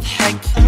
I've